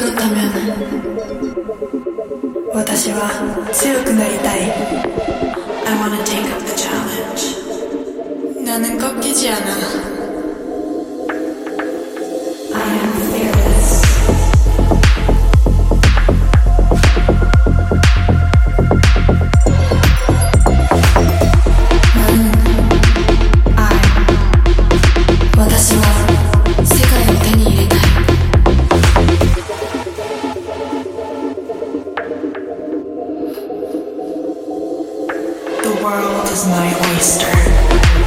ム私は強くなりたい I wanna take up the challenge 나는꺾이지않아 world is my oyster.